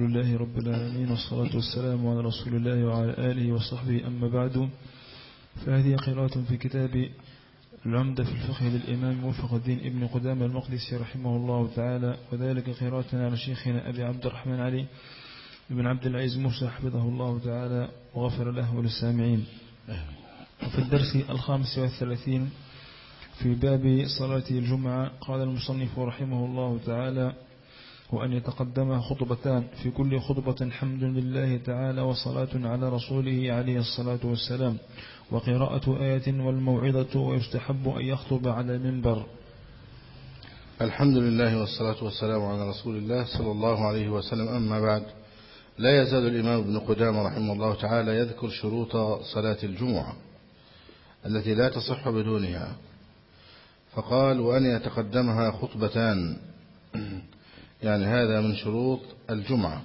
لله رب العالمين والصلاة والسلام على رسول الله وعلى آله وصحبه. أما بعد فهذه قراءة في كتاب العمدة في الفقه للإمام موفق الدين ابن قدام المقدسي رحمه الله تعالى وذلك قراءة على شيخنا أبي عبد الرحمن علي بن عبد العزيز موسى حفظه الله تعالى وغفر له وللسامعين. وفي الدرس الخامس والثلاثين في باب صلاة الجمعة قال المصنف رحمه الله تعالى وأن يتقدم خطبتان. في كل خطبة حمد لله تعالى وصلاة على رسوله عليه الصلاة والسلام. وقراءة آية والموعظة ويستحب أن يخطب على المنبر. الحمد لله والصلاة والسلام على رسول الله صلى الله عليه وسلم. أما بعد لا يزال الإمام ابن قدامة رحمه الله تعالى يذكر شروط صلاة الجمعة التي لا تصح بدونها. فقال وأن يتقدمها خطبتان. يعني هذا من شروط الجمعة.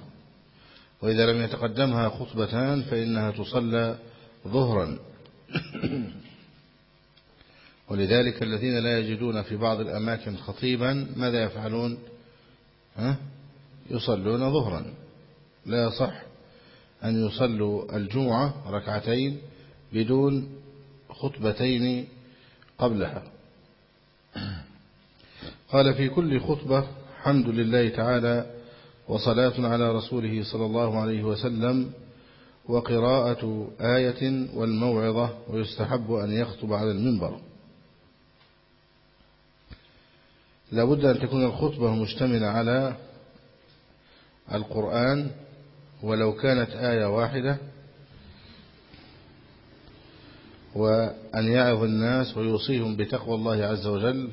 وإذا لم يتقدمها خطبتان فإنها تصلى ظهرا. ولذلك الذين لا يجدون في بعض الأماكن خطيبا ماذا يفعلون؟ ها؟ يصلون ظهرا. لا يصح أن يصلوا الجمعة ركعتين بدون خطبتين قبلها. قال في كل خطبة حمد لله تعالى وصلاة على رسوله صلى الله عليه وسلم وقراءة آية والموعظة ويستحب أن يخطب على المنبر. لابد أن تكون الخطبة مشتملة على القرآن ولو كانت آية واحدة وأن يعظ الناس ويوصيهم بتقوى الله عز وجل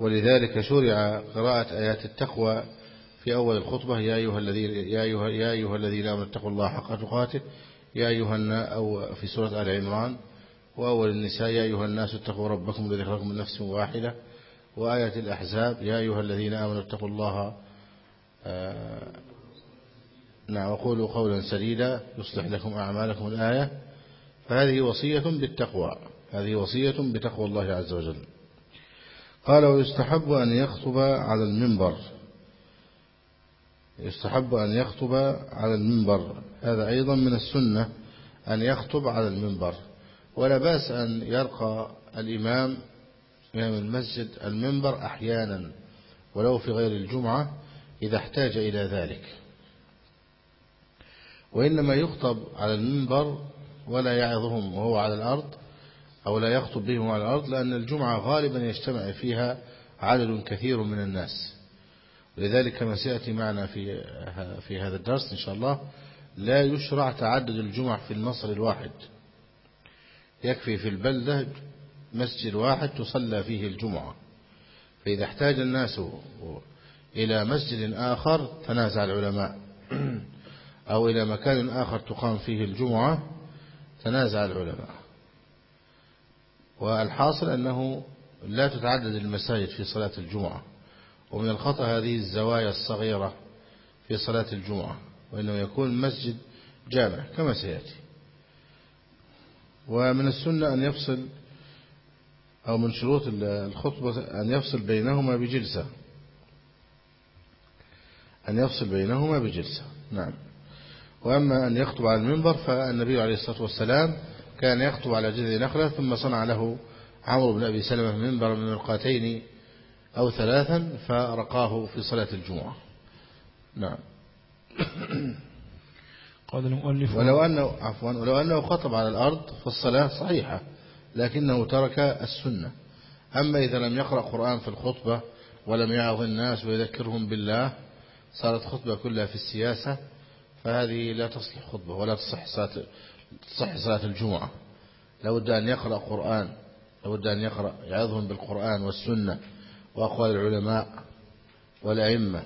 ولذلك شرع قراءة آيات التقوى في أول الخطبة يا أيها الذين يا أيها يا أيها الذين آمنوا اتقوا الله حق تقاته يا أيها أو في سورة آل عمران وأول النساء يا أيها الناس اتقوا ربكم الذي خلقكم من نفس واحدة وآية الأحزاب يا أيها الذين آمنوا اتقوا الله آه نعم وقولوا قولا سديدا يصلح لكم أعمالكم الآية. فهذه وصية بالتقوى هذه وصية بتقوى الله عز وجل. قال ويستحب أن يخطب على المنبر. يستحب أن يخطب على المنبر. هذا أيضا من السنة أن يخطب على المنبر. ولا بأس أن يرقى الإمام إمام المسجد المنبر أحيانا ولو في غير الجمعة إذا احتاج إلى ذلك. وإنما يخطب على المنبر ولا يعظهم وهو على الأرض أو لا يخطب بهم على الأرض لأن الجمعة غالبا يجتمع فيها عدد كثير من الناس. ولذلك كما سيأتي معنا في في هذا الدرس إن شاء الله لا يشرع تعدد الجمع في المصر الواحد. يكفي في البلدة مسجد واحد تصلى فيه الجمعة. فإذا احتاج الناس إلى مسجد آخر تنازع العلماء. أو إلى مكان آخر تقام فيه الجمعة تنازع العلماء. والحاصل أنه لا تتعدد المساجد في صلاة الجمعة ومن الخطأ هذه الزوايا الصغيرة في صلاة الجمعة وإنه يكون مسجد جامع كما سيأتي. ومن السنة أن يفصل أو من شروط الخطبة أن يفصل بينهما بجلسة. أن يفصل بينهما بجلسة. نعم. وأما أن يخطب على المنبر فالنبي عليه الصلاة والسلام كان يخطب على جذع نخلة ثم صنع له عمرو بن أبي سلمة منبر من مرقاتين أو ثلاثا فرقاه في صلاة الجمعة. نعم. قال المؤلف ولو أنه عفوا ولو أنه خطب على الأرض فالصلاة صحيحة لكنه ترك السنة. أما إذا لم يقرأ قرآن في الخطبة ولم يعظ الناس ويذكرهم بالله صارت خطبة كلها في السياسة فهذه لا تصلح خطبة ولا تصح تصح صلاة الجمعة. لابد أن يقرأ قرآن لابد أن يقرأ يعظهم بالقرآن والسنة وأقوال العلماء والأئمة.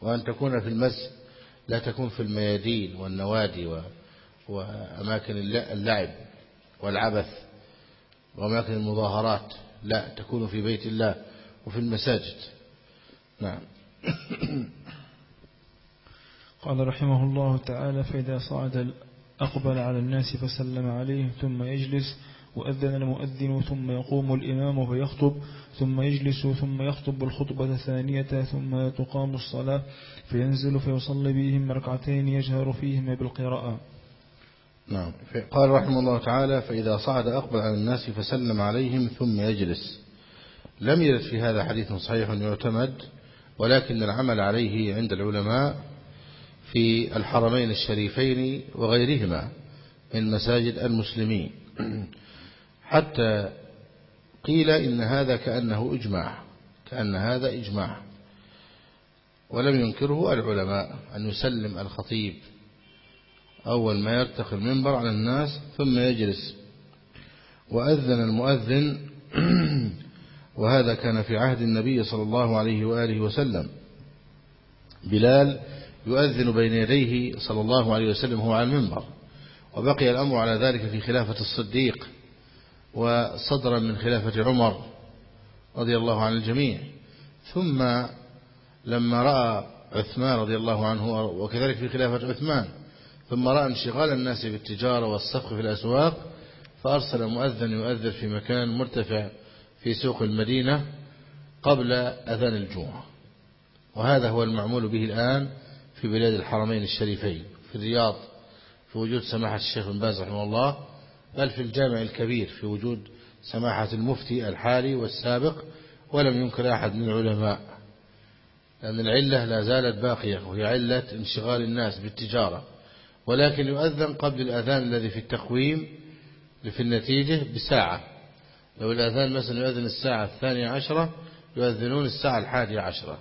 وأن تكون في المسجد لا تكون في الميادين والنوادي وأماكن اللعب والعبث وأماكن المظاهرات. لا تكون في بيت الله وفي المساجد. نعم. قال رحمه الله تعالى فإذا صعد أقبل على الناس فسلم عليهم ثم يجلس وأذن المؤذن ثم يقوم الإمام فيخطب ثم يجلس ثم يخطب الخطبة الثانية ثم تقام الصلاة فينزل فيصلي بهم ركعتين يجهر فيهما بالقراءة. نعم. قال رحمه الله تعالى فإذا صعد أقبل على الناس فسلم عليهم ثم يجلس. لم يرد في هذا حديث صحيح يعتمد ولكن العمل عليه عند العلماء في الحرمين الشريفين وغيرهما من مساجد المسلمين. حتى قيل إن هذا كأنه إجماع كأن هذا إجماع. ولم ينكره العلماء أن يسلم الخطيب أول ما يرتقي المنبر على الناس ثم يجلس. وأذن المؤذن وهذا كان في عهد النبي صلى الله عليه وآله وسلم. بلال يؤذن بين يديه صلى الله عليه وسلم هو على المنبر. وبقي الأمر على ذلك في خلافة الصديق وصدرا من خلافة عمر رضي الله عن الجميع. ثم لما رأى عثمان رضي الله عنه وكذلك في خلافة عثمان ثم رأى انشغال الناس بالتجارة والصفق في الأسواق فأرسل مؤذن يؤذن في مكان مرتفع في سوق المدينة قبل أذان الجمعة. وهذا هو المعمول به الآن في بلاد الحرمين الشريفين في الرياض في وجود سماحة الشيخ بن باز رحمه الله بل في الجامع الكبير في وجود سماحة المفتي الحالي والسابق ولم ينكر أحد من العلماء لأن العلة لا زالت باقية وهي علة انشغال الناس بالتجارة ولكن يؤذن قبل الأذان الذي في التقويم في النتيجة بساعة. لو الأذان مثلا يؤذن الساعة الثانية عشرة يؤذنون الساعة الحادية عشرة.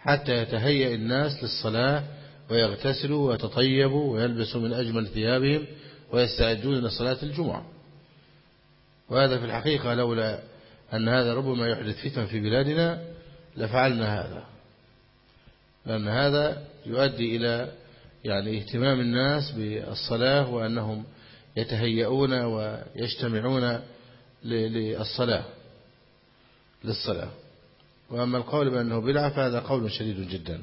حتى يتهيأ الناس للصلاة ويغتسلوا ويتطيبوا ويلبسوا من أجمل ثيابهم ويستعدون لصلاة الجمعة. وهذا في الحقيقة لولا أن هذا ربما يحدث فتن في بلادنا لفعلنا هذا. لأن هذا يؤدي إلى يعني اهتمام الناس بالصلاة وأنهم يتهيئون ويجتمعون للصلاة للصلاة. وأما القول بأنه بدعة فهذا قول شديد جدا.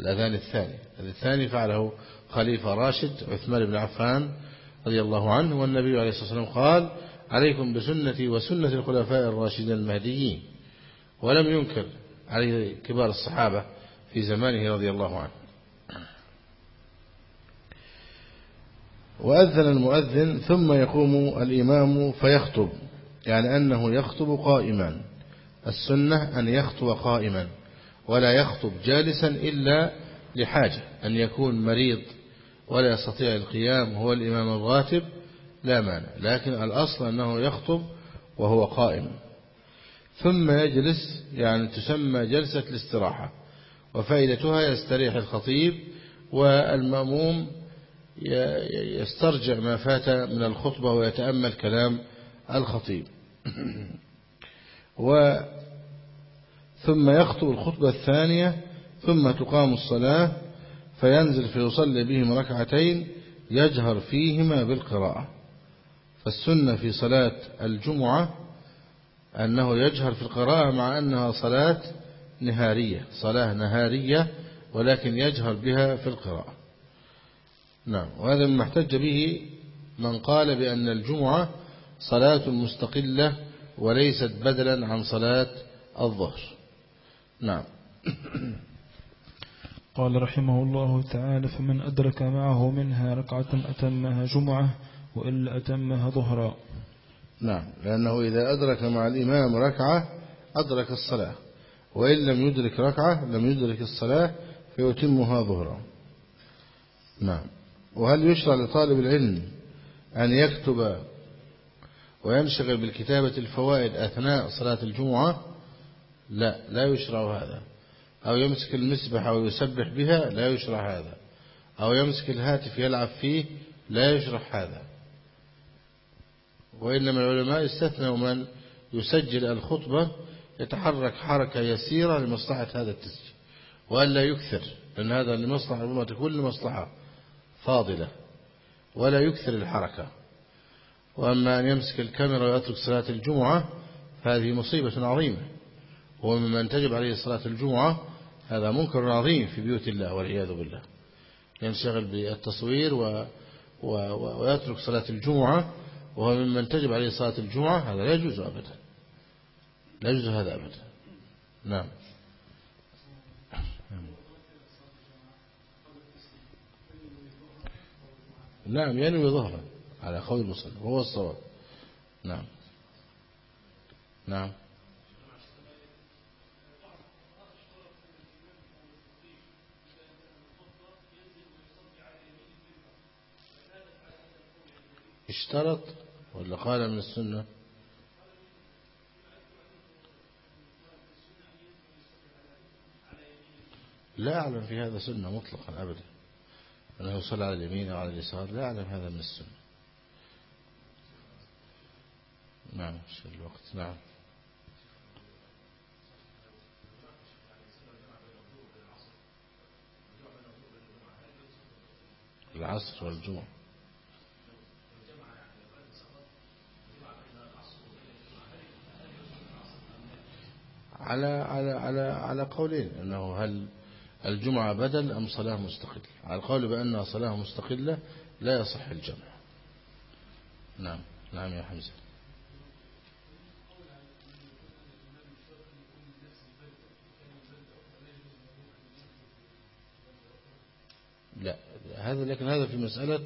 الأذان الثاني الثاني فعله خليفة راشد عثمان بن عفان رضي الله عنه والنبي عليه الصلاة والسلام قال عليكم بسنتي وسنة الخلفاء الراشدين المهديين. ولم ينكر عليه كبار الصحابة في زمانه رضي الله عنه. وأذن المؤذن ثم يقوم الإمام فيخطب يعني أنه يخطب قائما. السنة أن يخطب قائما ولا يخطب جالسا إلا لحاجة أن يكون مريض ولا يستطيع القيام هو الإمام الراتب لا مانع لكن الأصل أنه يخطب وهو قائم. ثم يجلس يعني تسمى جلسة الاستراحة وفائدتها يستريح الخطيب والمأموم يسترجع ما فات من الخطبة ويتأمل كلام الخطيب. و ثم يخطب الخطبة الثانية ثم تقام الصلاة فينزل فيصلي بهم ركعتين يجهر فيهما بالقراءة. فالسنة في صلاة الجمعة أنه يجهر في القراءة مع أنها صلاة نهارية صلاة نهارية ولكن يجهر بها في القراءة. نعم وهذا ما احتج به من قال بأن الجمعة صلاة مستقلة وليست بدلا عن صلاة الظهر. نعم. قال رحمه الله تعالى فمن أدرك معه منها ركعة أتمها جمعة وإلا أتمها ظهرا. نعم. لأنه إذا أدرك مع الإمام ركعة أدرك الصلاة. وإن لم يدرك ركعة لم يدرك الصلاة فيتمها ظهرا. نعم. وهل يشرع لطالب العلم أن يكتب وينشغل بالكتابة الفوائد أثناء صلاة الجمعة؟ لا لا يشرع هذا. أو يمسك المسبح ويسبح بها لا يشرع هذا. أو يمسك الهاتف يلعب فيه لا يشرع هذا. وإنما العلماء استثنوا من يسجل الخطبة يتحرك حركة يسيرة لمصلحة هذا التسجيل. وألا يكثر لأن هذا لمصلحة الأمة كل مصلحة فاضلة. ولا يكثر الحركة. وأما أن يمسك الكاميرا ويترك صلاة الجمعة فهذه مصيبة عظيمة. وممن تجب عليه صلاة الجمعة هذا منكر عظيم في بيوت الله والعياذ بالله. ينشغل بالتصوير و... و... ويترك صلاة الجمعة وهو ممن تجب عليه صلاة الجمعة هذا لا يجوز أبدا. لا يجوز هذا أبدا. نعم. نعم ينوي ظهرا. على قول المصنف وهو الصواب. نعم. نعم. اشترط ولا قال من السنة؟ لا أعلم في هذا سنة مطلقا أبدا. أنه يصلي على اليمين أو على اليسار لا أعلم هذا من السنة. نعم الوقت نعم. العصر والجمعة. على على على على قولين. إنه هل الجمعة بدل أم صلاة مستقلة؟ على القول بأنها صلاة مستقلة لا يصح الجمع. نعم. نعم يا حمزة لا هذا لكن هذا في مسألة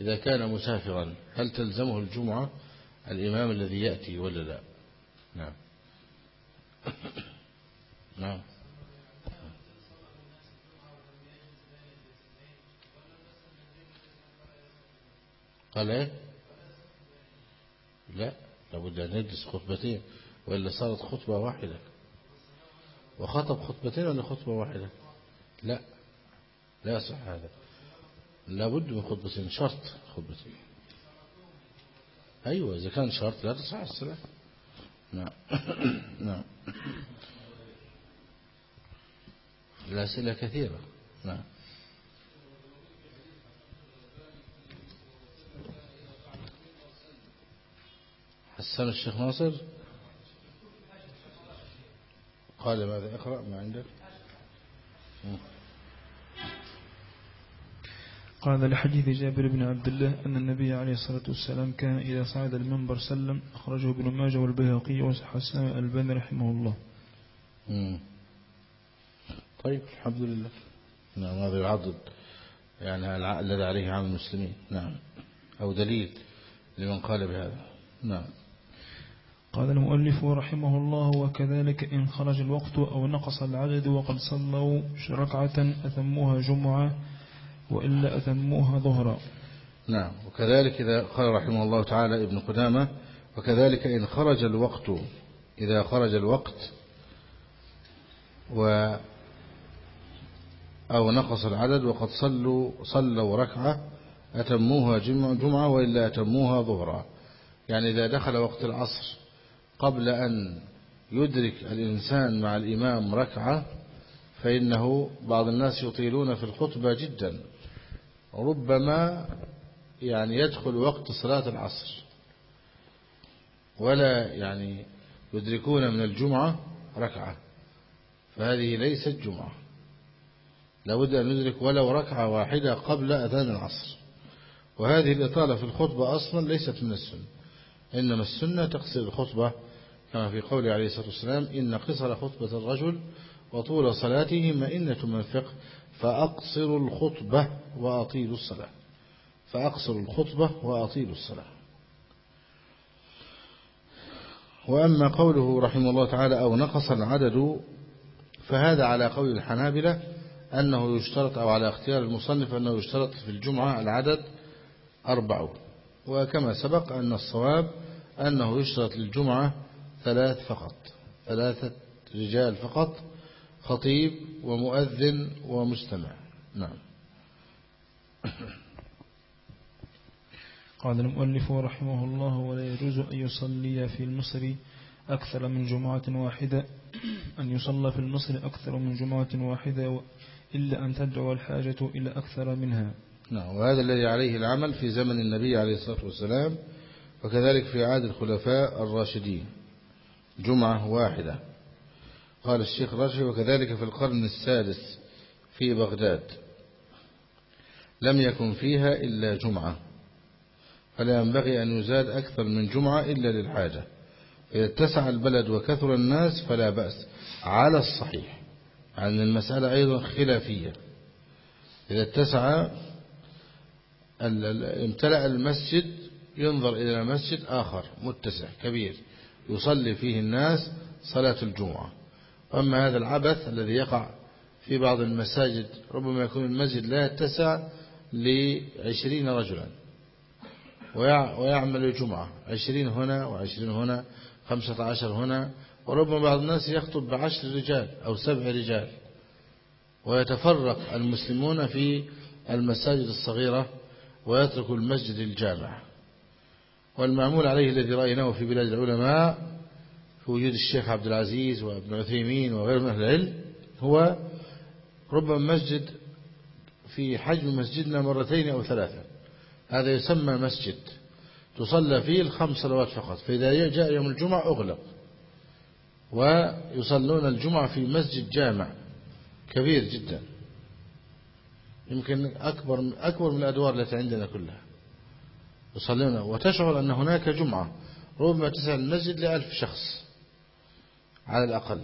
إذا كان مسافرا هل تلزمه الجمعة الإمام الذي يأتي ولا لا؟ نعم. نعم. قال إيه؟ لا لابد أن يجلس خطبتين وإلا صارت خطبة واحدة. وخطب خطبتين ولا خطبة واحدة؟ لا. لا يصح هذا. لابد من خطبتين شرط خطبتين أيوة إذا كان شرط لا تصح الصلاة. نعم. نعم. الأسئلة كثيرة. نعم. حسن الشيخ ناصر. قال ماذا؟ اقرأ ما عندك. قال لحديث جابر بن عبد الله أن النبي عليه الصلاة والسلام كان إذا صعد المنبر سلم أخرجه ابن ماجه والبيهقي وحسن الباني رحمه الله. مم. طيب الحمد لله. نعم هذا يعضد. يعني الذي عليه عام المسلمين. نعم. أو دليل لمن قال بهذا. نعم. قال المؤلف رحمه الله وكذلك إن خرج الوقت أو نقص العدد وقد صلوا ركعة أتموها جمعة وإلا أتموها ظهرا. نعم. وكذلك إذا قال رحمه الله تعالى ابن قدامة وكذلك إن خرج الوقت إذا خرج الوقت و أو نقص العدد وقد صلوا صلوا ركعة أتموها جمعة وإلا أتموها ظهرا. يعني إذا دخل وقت العصر قبل أن يدرك الإنسان مع الإمام ركعة فإنه بعض الناس يطيلون في الخطبة جدا. ربما يعني يدخل وقت صلاة العصر. ولا يعني يدركون من الجمعة ركعة. فهذه ليست جمعة. لابد أن ندرك ولو ركعة واحدة قبل أذان العصر. وهذه الإطالة في الخطبة أصلا ليست من السنة. إنما السنة تقصر الخطبة كما في قول عليه الصلاة والسلام إن قصر خطبة الرجل وطول صلاته مئنة من فقه فأقصر الخطبة وأطيل الصلاة. فأقصر الخطبة وأطيل الصلاة. وأما قوله رحمه الله تعالى أو نقص العدد فهذا على قول الحنابلة أنه يشترط أو على اختيار المصنف أنه يشترط في الجمعة العدد أربع. وكما سبق أن الصواب أنه يشترط للجمعة ثلاث فقط ثلاثة رجال فقط خطيب ومؤذن ومستمع. نعم. قال المؤلف رحمه الله ولا يجوز أن يصلي في المصر أكثر من جمعة واحدة. أن يصلى في المصر أكثر من جمعة واحدة إلا أن تدعو الحاجة إلى أكثر منها. نعم. وهذا الذي عليه العمل في زمن النبي عليه الصلاة والسلام وكذلك في عهد الخلفاء الراشدين. جمعة واحدة. قال الشيخ راشد وكذلك في القرن السادس في بغداد. لم يكن فيها إلا جمعة فلا ينبغي أن يزاد أكثر من جمعة إلا للحاجة. إذا اتسع البلد وكثر الناس فلا بأس. على الصحيح عن المسألة أيضا خلافية. إذا اتسع امتلأ المسجد ينظر إلى مسجد آخر متسع كبير يصلي فيه الناس صلاة الجمعة. أما هذا العبث الذي يقع في بعض المساجد ربما يكون المسجد لا يتسع لعشرين رجلا. ويعمل الجمعة عشرين هنا وعشرين هنا خمسة عشر هنا. وربما بعض الناس يخطب بعشر رجال أو سبع رجال. ويتفرق المسلمون في المساجد الصغيرة ويترك المسجد الجامع. والمعمول عليه الذي رأيناه في بلاد العلماء في وجود الشيخ عبد العزيز وابن عثيمين وغيرهم من أهل العلم هو ربما مسجد في حجم مسجدنا مرتين أو ثلاثة. هذا يسمى مسجد. تصلى فيه الخمس صلوات فقط. فإذا جاء يوم الجمعة أغلق. ويصلون الجمعة في مسجد جامع. كبير جدا. يمكن أكبر أكبر من الأدوار التي عندنا كلها. يصلون. وتشعر أن هناك جمعة. ربما تسع المسجد لألف شخص. على الأقل.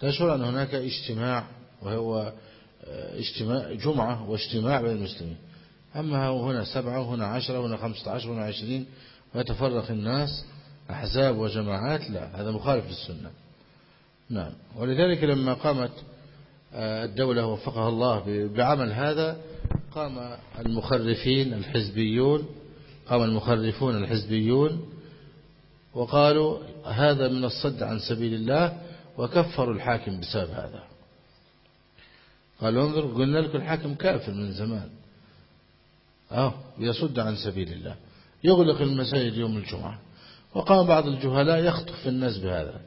تشعر أن هناك اجتماع وهو آه، اجتماع جمعة واجتماع بين المسلمين. أما هنا سبعة وهنا عشرة وهنا خمسة عشر وهنا عشرين ويتفرق الناس أحزاب وجماعات لا هذا مخالف للسنة. نعم. ولذلك لما قامت آه، الدولة وفقها الله بعمل هذا قام المخرفين الحزبيون قام المخرفون الحزبيون وقالوا هذا من الصد عن سبيل الله وكفروا الحاكم بسبب هذا. قالوا انظر قلنا لكم الحاكم كافر من زمان. آه يصد عن سبيل الله. يغلق المساجد يوم الجمعة. وقام بعض الجهلاء يخطف في الناس بهذا.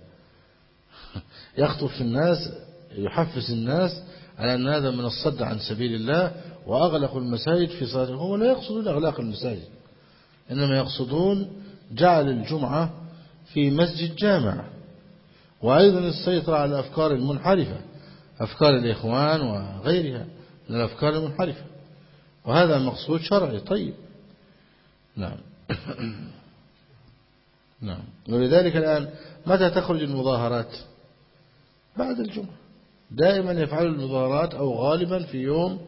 يخطف في الناس يحفز الناس على أن هذا من الصد عن سبيل الله وأغلقوا المساجد في صلاة هم لا يقصدون أغلاق المساجد. إنما يقصدون جعل الجمعة في مسجد جامع. وأيضا السيطرة على الأفكار المنحرفة أفكار الإخوان وغيرها من الأفكار المنحرفة. وهذا مقصود شرعي. طيب. نعم. نعم. ولذلك الآن متى تخرج المظاهرات؟ بعد الجمعة. دائما يفعل المظاهرات أو غالبا في يوم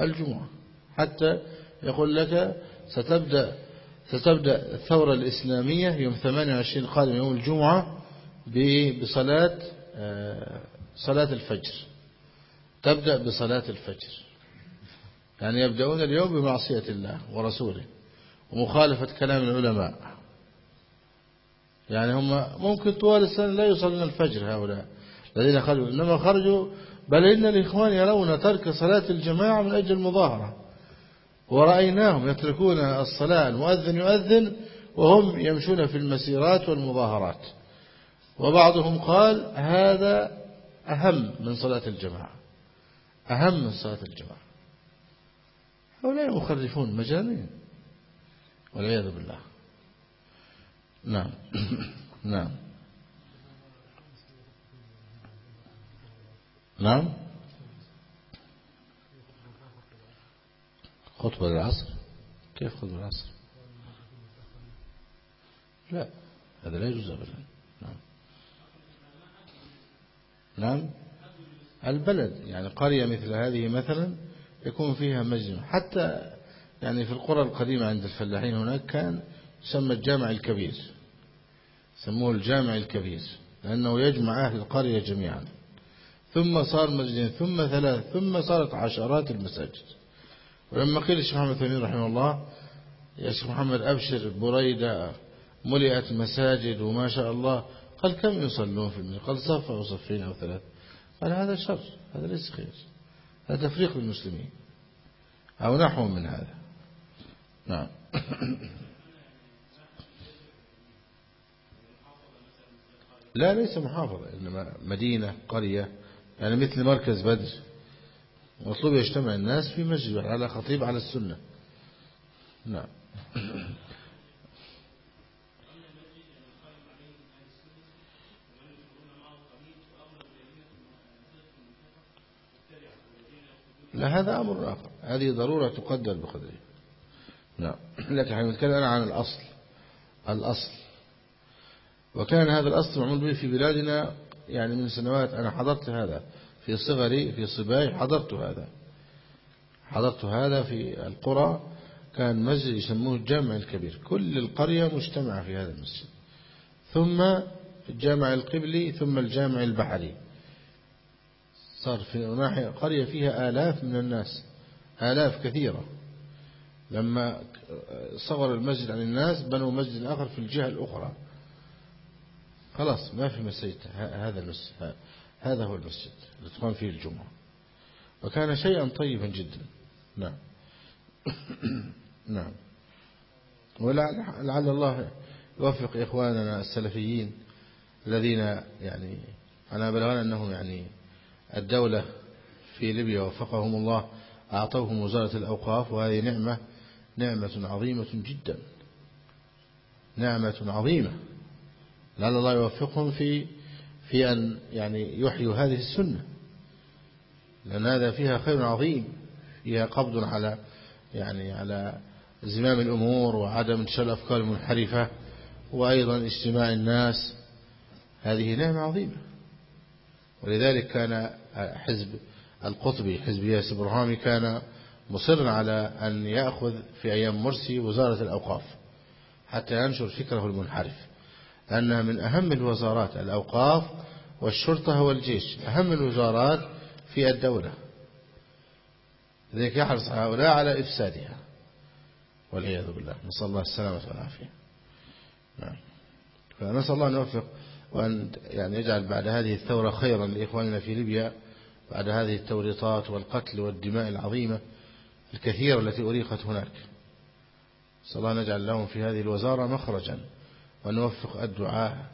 الجمعة. حتى يقول لك ستبدأ ستبدأ الثورة الإسلامية يوم 28 قادم يوم الجمعة بصلاة آه، صلاة الفجر. تبدأ بصلاة الفجر. يعني يبدأون اليوم بمعصية الله ورسوله ومخالفة كلام العلماء. يعني هم ممكن طوال السنة لا يصلون الفجر هؤلاء الذين خرجوا. إنما خرجوا بل إن الإخوان يرون ترك صلاة الجماعة من أجل المظاهرة. ورأيناهم يتركون الصلاة المؤذن يؤذن وهم يمشون في المسيرات والمظاهرات. وبعضهم قال هذا أهم من صلاة الجماعة. أهم من صلاة الجماعة. هؤلاء مخرفون مجانين. والعياذ بالله. نعم. نعم. نعم. خطبة العصر؟ كيف خطبة العصر. لا هذا لا يجوز أبدا. نعم. نعم. البلد يعني قرية مثل هذه مثلا يكون فيها مجمع. حتى يعني في القرى القديمة عند الفلاحين هناك كان يسمى الجامع الكبير. سموه الجامع الكبير لأنه يجمع أهل القرية جميعا. ثم صار مسجدين ثم ثلاث ثم صارت عشرات المساجد. ولما قيل الشيخ محمد ثمين رحمه الله يا شيخ محمد أبشر بريدة ملئت مساجد وما شاء الله قال كم يصلون في المسجد؟ قال صف أو صفين أو ثلاث. قال هذا شر هذا ليس خير هذا تفريق للمسلمين أو نحو من هذا. نعم. لا ليس محافظة إنما مدينة قرية يعني مثل مركز بدر. مطلوب يجتمع الناس في مسجد على خطيب على السنة. نعم. لا هذا أمر آخر. هذه ضرورة تقدر بقدره. نعم. لكن إحنا نتكلم عن الأصل. الأصل. وكان هذا الأصل معمول به في بلادنا يعني من سنوات. أنا حضرت هذا. في صغري في صباي حضرت هذا. حضرت هذا في القرى كان مسجد يسموه الجامع الكبير. كل القرية مجتمعة في هذا المسجد. ثم الجامع القبلي ثم الجامع البحري. صار في ناحية قرية فيها آلاف من الناس آلاف كثيرة. لما صغر المسجد عن الناس بنوا مسجد آخر في الجهة الأخرى. خلاص ما في مسجد هذا المسجد هذا هو المسجد اللي تقام فيه الجمعة. وكان شيئا طيبا جدا. نعم. نعم. ولعل الله يوفق إخواننا السلفيين الذين يعني أنا بلغنا أنهم يعني الدولة في ليبيا وفقهم الله أعطوهم وزارة الأوقاف وهذه نعمة نعمة عظيمة جدا. نعمة عظيمة. لعل الله يوفقهم في في أن يعني يحيوا هذه السنة. لأن هذا فيها خير عظيم. فيها قبض على يعني على زمام الأمور وعدم انتشار الأفكار المنحرفة وأيضا اجتماع الناس. هذه نعمة عظيمة. ولذلك كان حزب القطبي حزب ياس برهامي كان مصرا على أن يأخذ في أيام مرسي وزارة الأوقاف حتى ينشر فكره المنحرف. أنها من أهم الوزارات الأوقاف والشرطة والجيش أهم الوزارات في الدولة. لذلك يحرص هؤلاء على إفسادها. والعياذ بالله. نسأل الله السلامة والعافية. نعم. فنسأل الله أن يوفق وأن يعني يجعل بعد هذه الثورة خيرا لإخواننا في ليبيا بعد هذه التوريطات والقتل والدماء العظيمة الكثيرة التي أريقت هناك. صلى الله نجعل لهم في هذه الوزارة مخرجا. وأن نوفق الدعاء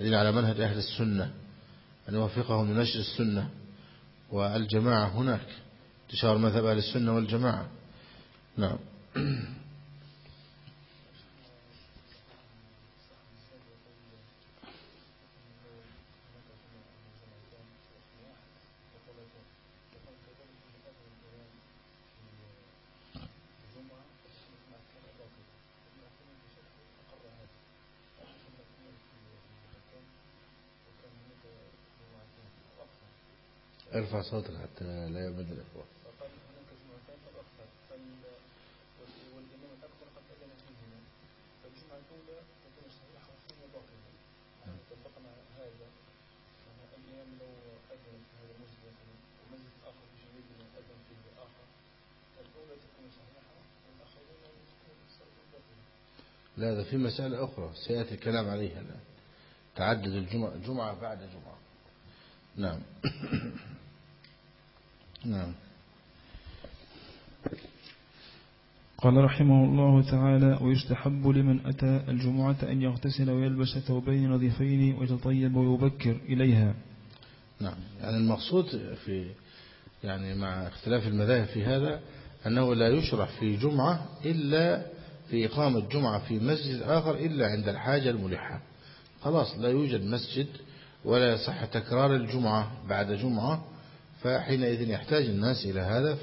الذين على منهج أهل السنة. أن نوفقهم لنشر السنة. والجماعة هناك. انتشار مذهب أهل السنة والجماعة. نعم. ارفع صوتك حتى لا يبدو الإخوة. لا هذا في مسألة أخرى سيأتي الكلام عليها الآن. تعدد الجمعة جمعة بعد جمعة. نعم. نعم. قال رحمه الله تعالى ويستحب لمن أتى الجمعة أن يغتسل ويلبس ثوبين نظيفين ويتطيب ويبكر إليها. نعم. يعني المقصود في يعني مع اختلاف المذاهب في هذا أنه لا يشرع في جمعة إلا في إقامة جمعة في مسجد آخر إلا عند الحاجة الملحة. خلاص لا يوجد مسجد ولا يصح تكرار الجمعة بعد جمعة. فحينئذ يحتاج الناس إلى هذا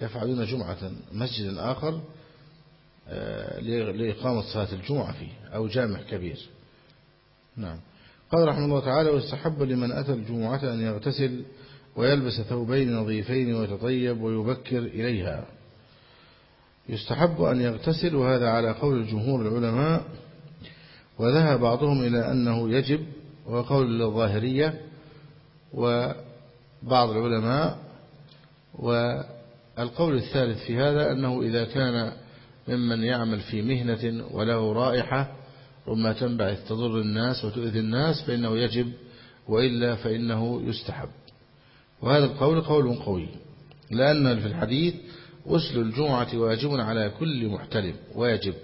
فيفعلون جمعة مسجد آخر آه، لإقامة صلاة الجمعة فيه أو جامع كبير. نعم. قال رحمه الله تعالى واستحب لمن أتى الجمعة أن يغتسل ويلبس ثوبين نظيفين ويتطيب ويبكر إليها. يستحب أن يغتسل وهذا على قول جمهور العلماء وذهب بعضهم إلى أنه يجب وقول الظاهرية وبعض العلماء والقول الثالث في هذا أنه إذا كان ممن يعمل في مهنة وله رائحة ربما تنبعث تضر الناس وتؤذي الناس فإنه يجب وإلا فإنه يستحب. وهذا القول قول قوي لأن في الحديث غسل الجمعة واجب على كل محتلم واجب.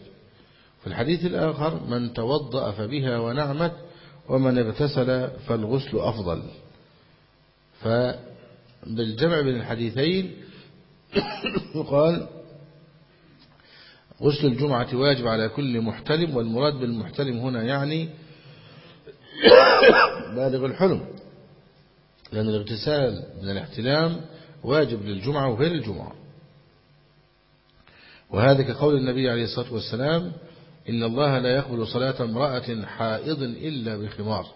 في الحديث الآخر من توضأ فبها ونعمت ومن اغتسل فالغسل أفضل. فبالجمع بين الحديثين يقال غسل الجمعة واجب على كل محتلم والمراد بالمحتلم هنا يعني بالغ الحلم لأن الاغتسال من الاحتلام واجب للجمعة وغير الجمعة. وهذا كقول النبي عليه الصلاة والسلام إن الله لا يقبل صلاة امرأة حائض إلا بخمار.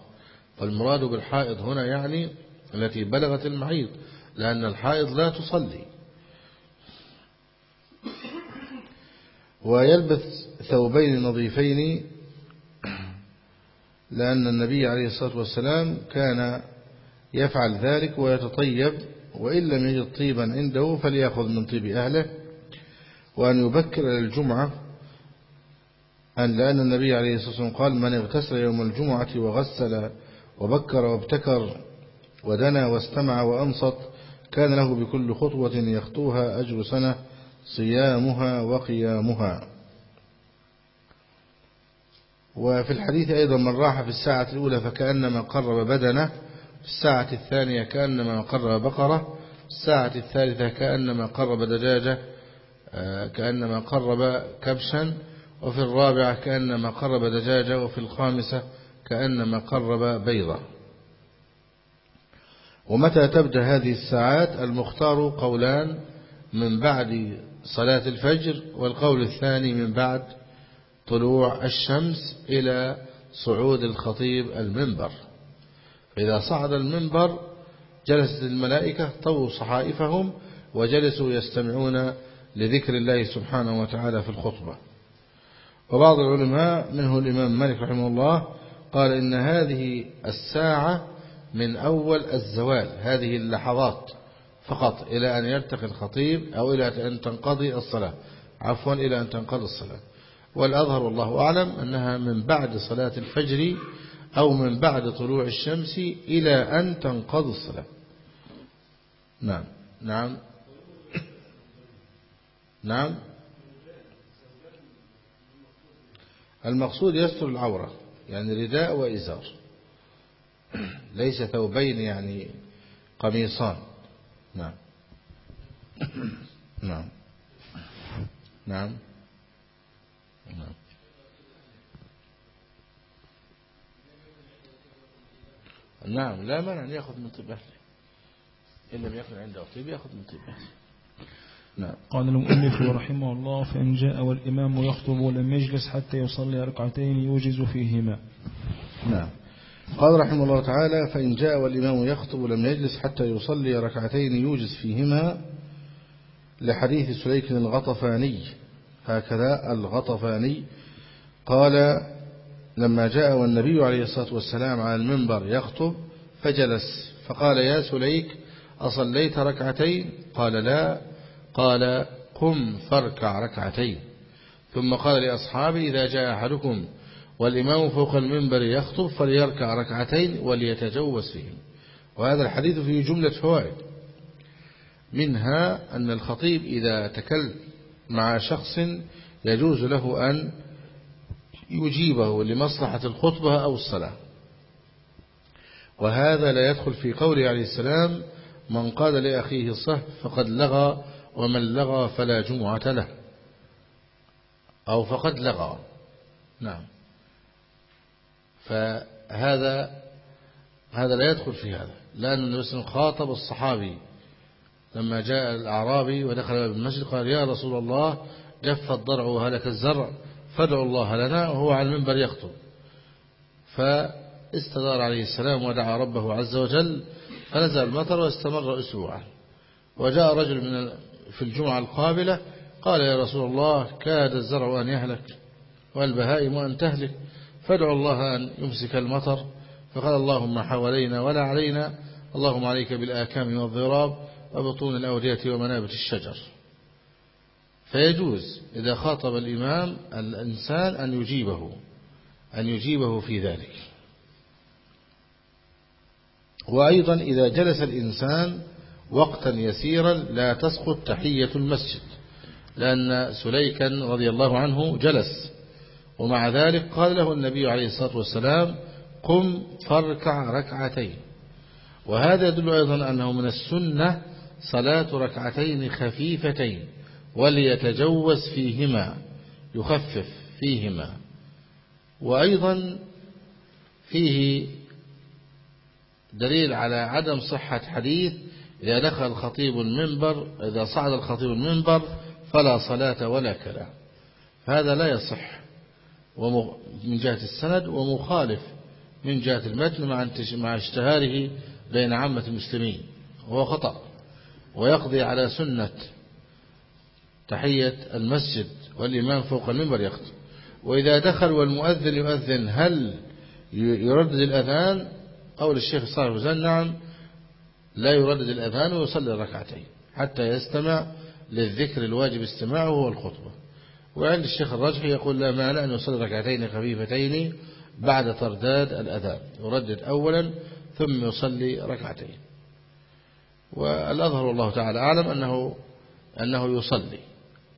فالمراد بالحائض هنا يعني التي بلغت المحيض لأن الحائض لا تصلي. ويلبس ثوبين نظيفين لأن النبي عليه الصلاة والسلام كان يفعل ذلك ويتطيب وإن لم يجد طيبا عنده فليأخذ من طيب أهله. وأن يبكر للجمعة أن لأن النبي عليه الصلاة والسلام قال من اغتسل يوم الجمعة وغسل وبكر وابتكر ودنا واستمع وأنصت كان له بكل خطوة يخطوها أجر سنة صيامها وقيامها. وفي الحديث أيضا من راح في الساعة الأولى فكأنما قرب بدنه في الساعة الثانية كأنما قرب بقرة في الساعة الثالثة كأنما قرب دجاجة آه، كأنما قرب كبشا وفي الرابعة كأنما قرب دجاجة وفي الخامسة كأنما قرب بيضة. ومتى تبدأ هذه الساعات؟ المختار قولان من بعد صلاة الفجر والقول الثاني من بعد طلوع الشمس إلى صعود الخطيب المنبر. فإذا صعد المنبر جلست الملائكة طووا صحائفهم وجلسوا يستمعون لذكر الله سبحانه وتعالى في الخطبة. وبعض العلماء منه الإمام مالك رحمه الله قال إن هذه الساعة من أول الزوال هذه اللحظات فقط إلى أن يرتقي الخطيب أو إلى أن تنقضي الصلاة. عفوا إلى أن تنقضي الصلاة. والأظهر والله أعلم أنها من بعد صلاة الفجر أو من بعد طلوع الشمس إلى أن تنقضي الصلاة. نعم نعم. نعم. المقصود يستر العورة يعني رداء وإزار. ليس ثوبين يعني قميصان. نعم. نعم. نعم. نعم. نعم. لا مانع أن يأخذ من طيب أهله. إن لم يكن عنده طيب يأخذ من طيب أهله. نعم. قال المؤلف رحمه الله فإن جاء والإمام يخطب ولم يجلس حتى يصلي ركعتين يوجز فيهما. نعم. قال رحمه الله تعالى فإن جاء والإمام يخطب ولم يجلس حتى يصلي ركعتين يوجز فيهما لحديث سليك الغطفاني. هكذا الغطفاني. قال لما جاء والنبي عليه الصلاة والسلام على المنبر يخطب فجلس فقال يا سليك أصليت ركعتين؟ قال لا. قال قم فاركع ركعتين. ثم قال لأصحابه إذا جاء أحدكم والإمام فوق المنبر يخطب فليركع ركعتين وليتجوز فيهم وهذا الحديث فيه جملة فوائد. منها أن الخطيب إذا تكل مع شخص يجوز له أن يجيبه لمصلحة الخطبة أو الصلاة. وهذا لا يدخل في قوله عليه السلام من قال لأخيه صح فقد لغى ومن لغى فلا جمعة له. أو فقد لغى. نعم. فهذا هذا لا يدخل في هذا لأن النبي صلى الله عليه وسلم خاطب الصحابي لما جاء الأعرابي ودخل المسجد قال يا رسول الله جف الضرع وهلك الزرع فادعوا الله لنا وهو على المنبر يخطب. فاستدار عليه السلام ودعا ربه عز وجل فنزل المطر واستمر أسبوعا. وجاء رجل من في الجمعة القابلة قال يا رسول الله كاد الزرع أن يهلك والبهائم أن تهلك. فادعوا الله أن يمسك المطر. فقال اللهم حوالينا ولا علينا. اللهم عليك بالآكام والضراب وبطون الأودية ومنابت الشجر. فيجوز إذا خاطب الإمام الإنسان أن يجيبه أن يجيبه في ذلك. وأيضا إذا جلس الإنسان وقتا يسيرا لا تسقط تحية المسجد لأن سليكا رضي الله عنه جلس. ومع ذلك قال له النبي عليه الصلاة والسلام قم فاركع ركعتين. وهذا يدل أيضا أنه من السنة صلاة ركعتين خفيفتين وليتجوز فيهما يخفف فيهما. وأيضا فيه دليل على عدم صحة حديث إذا دخل الخطيب المنبر إذا صعد الخطيب المنبر فلا صلاة ولا كلام. هذا لا يصح. من جهة السند ومخالف من جهة المتن مع مع اشتهاره بين عامة المسلمين. وهو خطأ. ويقضي على سنة تحية المسجد والإمام فوق المنبر يخطب وإذا دخل والمؤذن يؤذن هل يردد الأذان قول الشيخ صالح الوزان نعم لا يردد الأذان ويصلي ركعتين حتى يستمع للذكر الواجب استماعه هو الخطبة وعند الشيخ الرجحي يقول لا معنى أن يصلي ركعتين خفيفتين بعد ترداد الأذان. يردد أولا ثم يصلي ركعتين. والأظهر والله تعالى أعلم أنه أنه يصلي.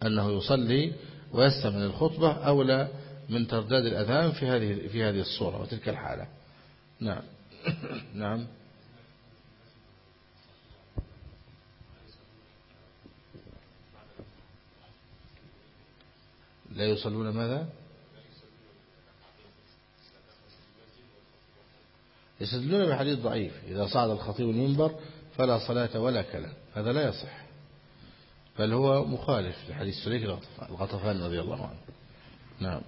أنه يصلي ويستمع للخطبة أولى من ترداد الأذان في هذه في هذه الصورة وتلك الحالة. نعم. نعم. لا يصلون ماذا؟ يستدلون بحديث ضعيف. إذا صعد الخطيب المنبر فلا صلاة ولا كلام. هذا لا يصح. بل هو مخالف لحديث سليك الغطفان رضي الله عنه. نعم.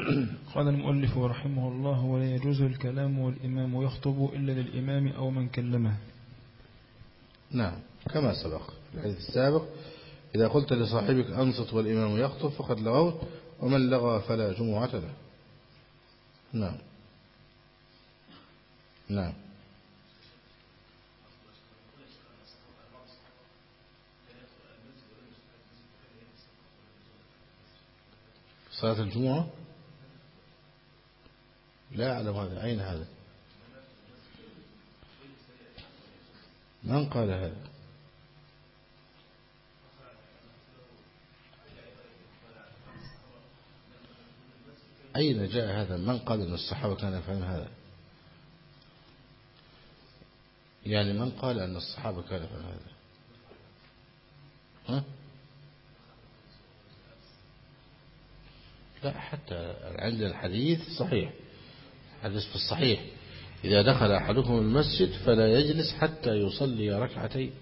قال المؤلف رحمه الله ولا يجوز الكلام والإمام يخطب إلا للإمام أو من كلمه. نعم. كما سبق الحديث السابق إذا قلت لصاحبك أنصت والإمام يخطب فقد لغوت ومن لغى فلا جمعة له. نعم. نعم. صلاة الجمعة؟ لا أعلم هذا أين هذا؟ من قال هذا؟ أين جاء هذا؟ من قال أن الصحابة كانوا يفعلون هذا؟ يعني من قال أن الصحابة كانوا يفعلون هذا؟ ها؟ لا حتى عند الحديث صحيح. حديث في الصحيح. إذا دخل أحدكم المسجد فلا يجلس حتى يصلي ركعتين.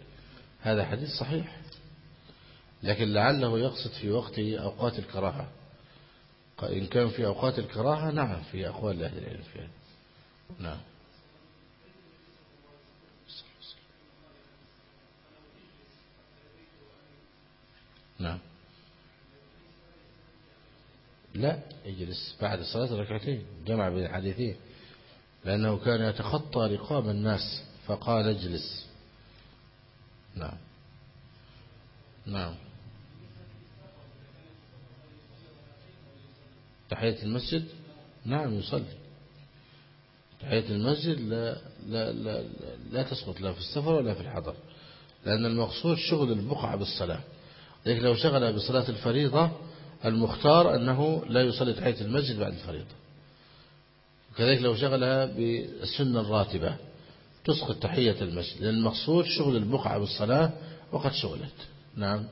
هذا حديث صحيح. لكن لعله يقصد في وقت أوقات الكراهة. إن كان في أوقات الكراهة نعم في أقوال أهل العلم فيها نعم. نعم. لا يجلس بعد صلاة ركعتين جمع بين الحديثين لأنه كان يتخطى رقاب الناس فقال اجلس. نعم. نعم. تحية المسجد؟ نعم يصلي. تحية المسجد لا, لا, لا, لا, تسقط لا في السفر ولا في الحضر لأن المقصود شغل البقعة بالصلاة. لكن لو شغل بصلاة الفريضة المختار أنه لا يصلي تحية المسجد بعد الفريضة. وكذلك لو شغلها بالسنة الراتبة تسقط تحية المسجد لأن المقصود شغل البقعة بالصلاة وقد شغلت. نعم.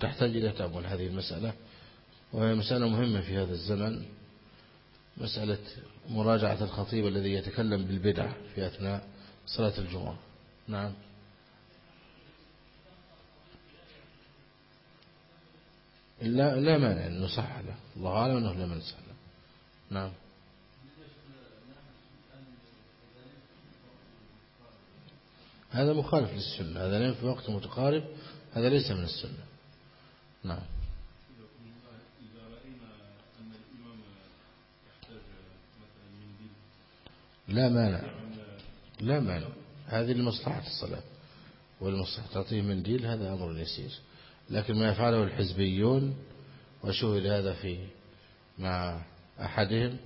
تحتاج إلى تأمل هذه المسألة وهي مسألة مهمة في هذا الزمن مسألة مراجعة الخطيب الذي يتكلم بالبدع في أثناء صلاة الجمعة. نعم. لا لا مانع انه صح له. الله أعلم أنه لا مانع له. نعم. هذا مخالف للسنة. هذا لين في وقت متقارب. هذا ليس من السنة. نعم. لا مانع. لا مانع. هذه لمصلحة الصلاة. والمصلحة تعطيه منديل هذا أمر يسير. لكن ما يفعله الحزبيون وشهد هذا في مع أحدهم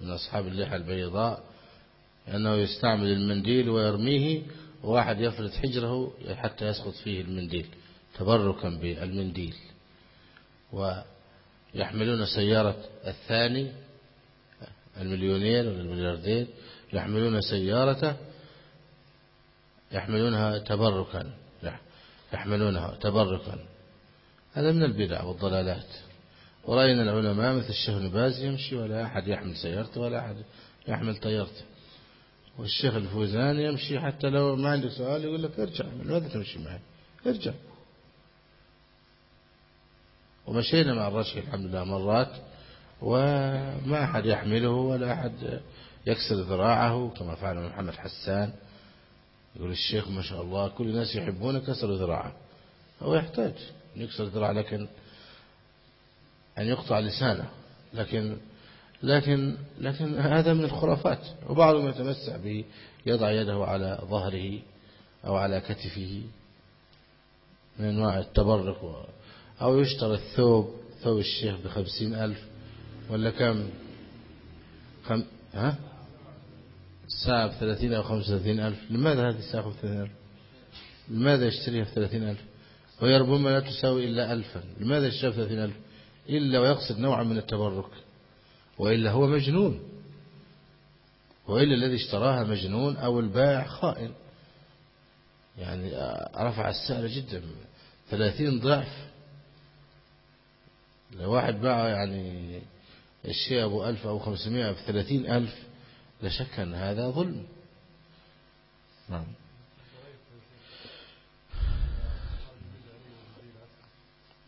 من أصحاب اللحى البيضاء أنه يستعمل المنديل ويرميه وواحد يفرد حجره حتى يسقط فيه المنديل. تبركا بالمنديل. ويحملون سيارة الثاني المليونير والملياردير يحملون سيارته يحملونها تبركا يحملونها تبركا. هذا من البدع والضلالات. ورأينا العلماء مثل الشيخ ابن باز يمشي ولا أحد يحمل سيارته ولا أحد يحمل طيارته. والشيخ الفوزان يمشي حتى لو ما عندك سؤال يقول لك ارجع لماذا تمشي معي؟ ارجع. ومشينا مع الرشح الحمد لله مرات وما أحد يحمله ولا أحد يكسر ذراعه كما فعل محمد حسان. يقول الشيخ ما شاء الله كل الناس يحبونه كسر ذراعه. هو يحتاج يكسر ذراعه لكن أن يقطع لسانه. لكن لكن لكن هذا من الخرافات. وبعضهم يتمسع به يضع يده على ظهره أو على كتفه من أنواع التبرك أو يشتري الثوب ثوب الشيخ بخمسين ألف ولا كم؟ خم... ها؟ الساعة بثلاثين أو خمسة وثلاثين ألف. لماذا هذه الساعة بثلاثين ألف؟ لماذا يشتريها بثلاثين ألف؟ وهي ربما لا تساوي إلا ألفا. لماذا يشتريها بثلاثين ألف؟ إلا ويقصد نوعا من التبرك. وإلا هو مجنون. وإلا الذي اشتراها مجنون أو البائع خائن. يعني رفع السعر جدا. ثلاثين ضعف. لو واحد باع يعني الشيء أبو ألف أو خمسمائة بثلاثين ألف لا شك أن هذا ظلم. نعم.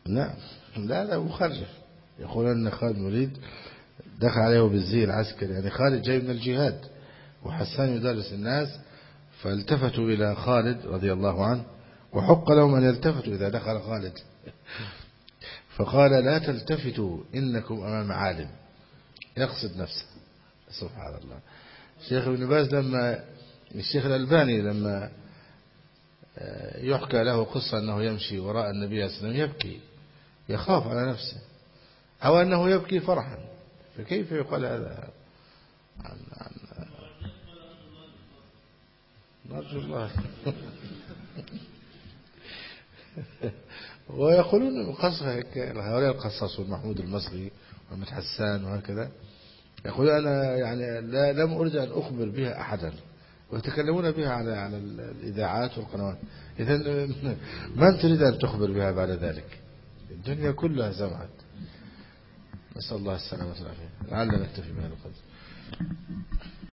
نعم. لا لا مخرف يقول أن خالد مريد دخل عليه بالزي العسكري يعني خالد جاي من الجهاد وحسان يدرس الناس فالتفتوا إلى خالد رضي الله عنه وحق لهم أن يلتفتوا إذا دخل خالد. فقال لا تلتفتوا إنكم أمام عالم. يقصد نفسه. سبحان الله. الشيخ ابن باز لما الشيخ الألباني لما يحكى له قصة أنه يمشي وراء النبي صلى الله عليه وسلم يبكي. يخاف على نفسه. أو أنه يبكي فرحا. فكيف يقال هذا؟ عن عن نرجو الله. ويقولون قصة هؤلاء القصاصون محمود المصري ومحمد حسان وهكذا يقول أنا يعني لا لم أريد أن أخبر بها أحدا ويتكلمون بها على على الإذاعات والقنوات. إذا من تريد أن تخبر بها بعد ذلك؟ الدنيا كلها سمعت. نسأل الله السلامة والعافية. لعلنا نكتفي بهذا القدر.